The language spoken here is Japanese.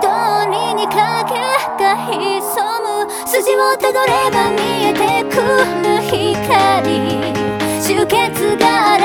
憤にかけが潜む。筋をたどれば見えてくる光。集結が